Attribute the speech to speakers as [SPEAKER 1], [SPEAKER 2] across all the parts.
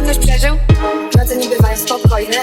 [SPEAKER 1] mną przeżył? Noce nie bywają spokojne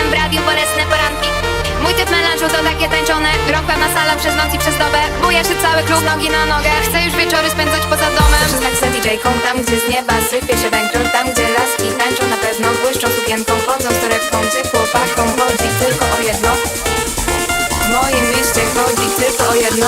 [SPEAKER 1] Jestem w radiu, bolesne poranki. Mój typ melanżu to takie tańczone. Rok na sala przez noc i przez dobę. Buja się cały klub, nogi na nogę. Chcę już wieczory spędzać poza domem. Chcę za DJ-ką, tam gdzie z nieba sypie się węgiel. Tam gdzie laski tańczą na pewno Błyszczą sukienką, chodzą z torebką Czy chłopakom chodzi tylko o jedno. W moim mieście chodzi tylko o jedno.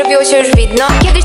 [SPEAKER 1] zrobiło się już widno. Kiedyś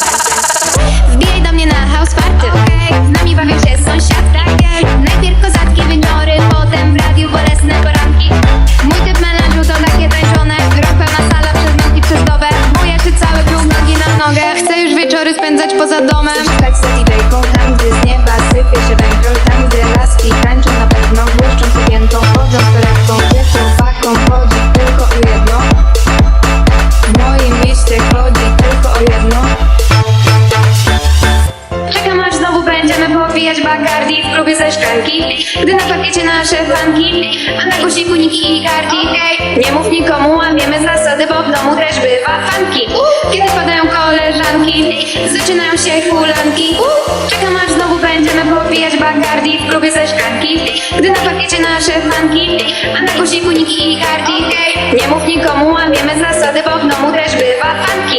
[SPEAKER 1] Gdy na pakiecie nasze fanki A na głośniku Niki i Cardi Ej, Nie mów nikomu, łamiemy zasady Bo w domu też bywa fanki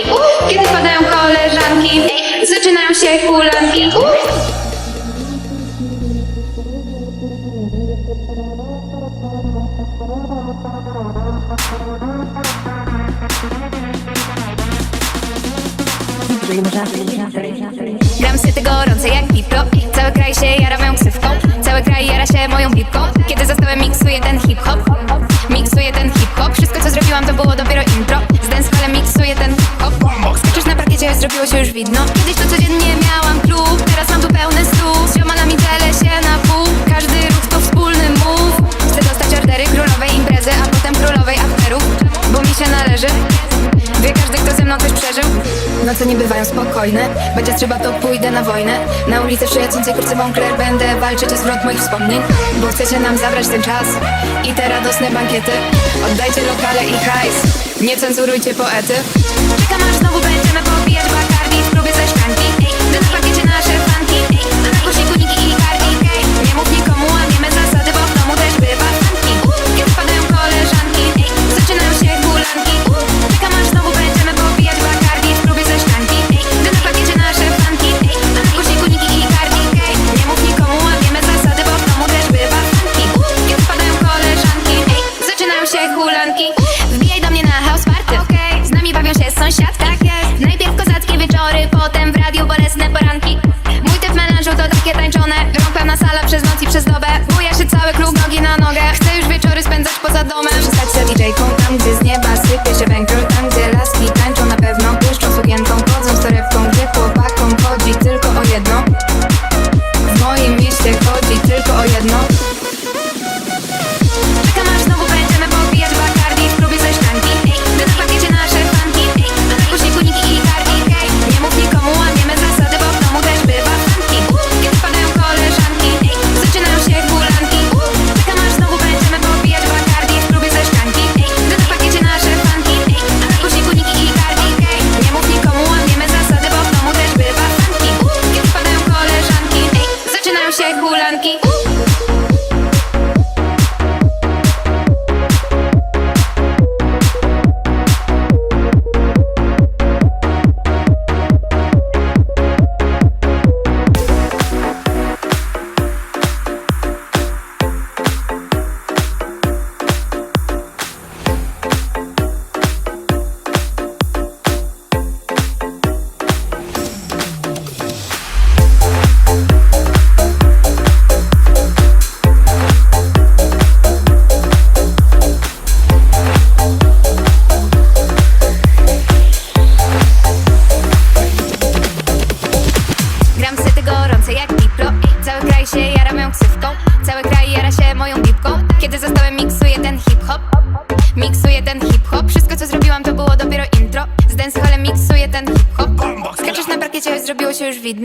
[SPEAKER 1] Kiedy padają koleżanki Zaczynają się hulanki. Gram syty gorące jak hip-hop Cały kraj się jara moją Kiedy za stołem miksuję ten hip-hop? Miksuję ten hip-hop. Wszystko co zrobiłam to było dopiero intro. Z dancehallem miksuję ten hip-hop. Skaczesz na parkiecie, zrobiło się już widno. Kiedyś Nie bywają spokojne. Będzie trzeba, to pójdę na wojnę. Na ulicy przyjacącej kurcy Moncler Będę walczyć o zwrot moich wspomnień Bo chcecie nam zabrać ten czas I te radosne bankiety. Oddajcie lokale i hajs. Nie cenzurujcie poety. Czekam aż znowu będziemy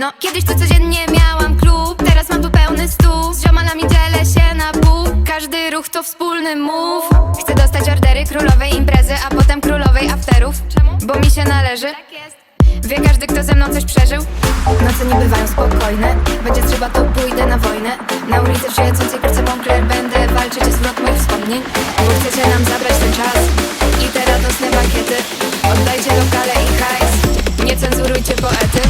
[SPEAKER 1] widno Kiedyś tu codziennie miałam klub Teraz mam tu pełny stół. Z ziomalami dzielę się na pół Każdy ruch to wspólny move Chcę dostać ordery królowej imprezy A potem królowej afterów. Bo mi się należy. Wie każdy, kto ze mną coś przeżył? Noce nie bywają spokojne Będzie trzeba, to pójdę na wojnę. Na ulicy w świecącej kurce Moncler Będę walczyć o zwrot moich wspomnień. Bo chcecie nam zabrać ten czas I te radosne bankiety Oddajcie lokale i hajs Cenzurujcie poety.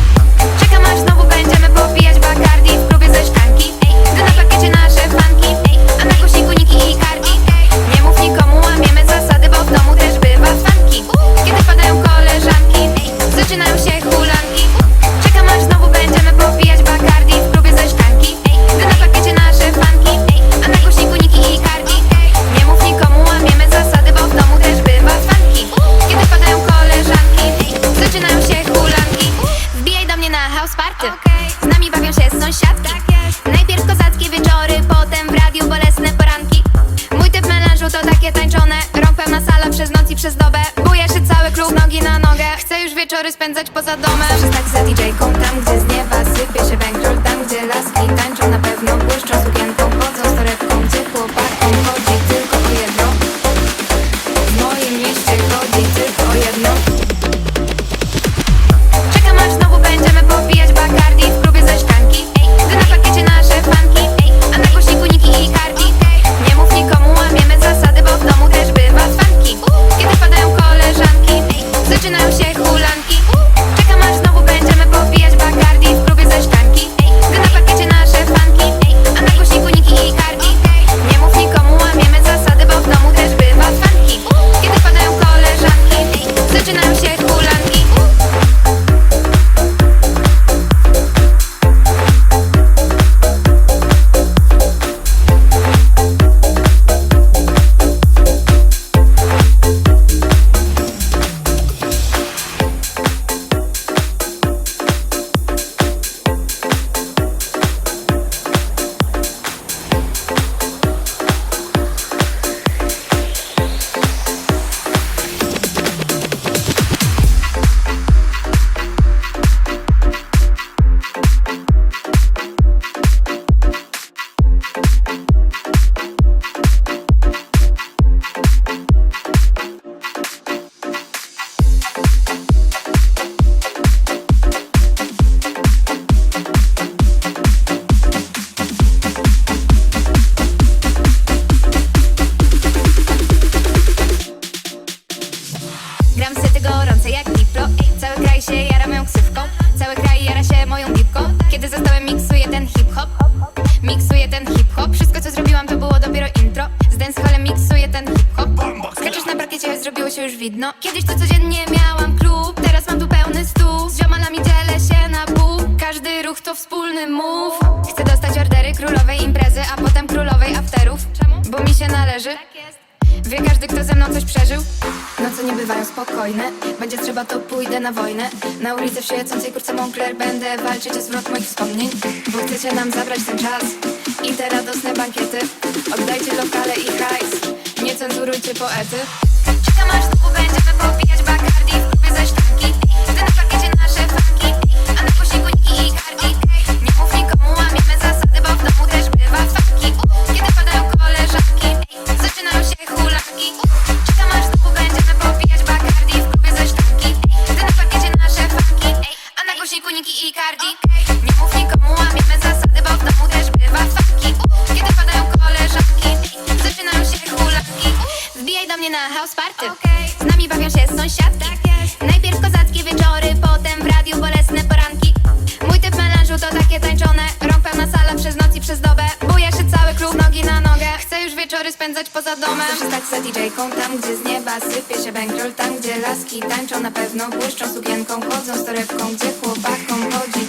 [SPEAKER 1] Czekam aż znowu będziemy popijać Bacardi. W klubie ze szklanki Gdy na pakiecie nasze fanki A na głośniku niki i karki. Nie mów nikomu, łamiemy zasady Bo w domu też bywa fanki Kiedy padają koleżanki Zaczynają się hulanki widno Kiedyś to codziennie miałam klub Teraz mam tu pełny stół. Z ziomalami dzielę się na pół Każdy ruch to wspólny move Chcę dostać ordery królowej imprezy A potem królowej afterów. Bo mi się należy. Wie każdy, kto ze mną coś przeżył? Noce nie bywają spokojne Będzie trzeba, to pójdę na wojnę. Na ulicy w świecącej kurce Moncler Będę walczyć o zwrot moich wspomnień. Bo chcecie nam zabrać ten czas I te radosne bankiety. Oddajcie lokale i hajs Nie cenzurujcie poety Czekam znowu będziemy popijać Bacardi W klubie ze szklanki Gdy na poza domem. Chcę stać za DJ-ką Tam gdzie z nieba sypie się bankroll Tam gdzie laski tańczą na pewno Błyszczą sukienką, chodzą z torebką Gdzie chłopakom chodzi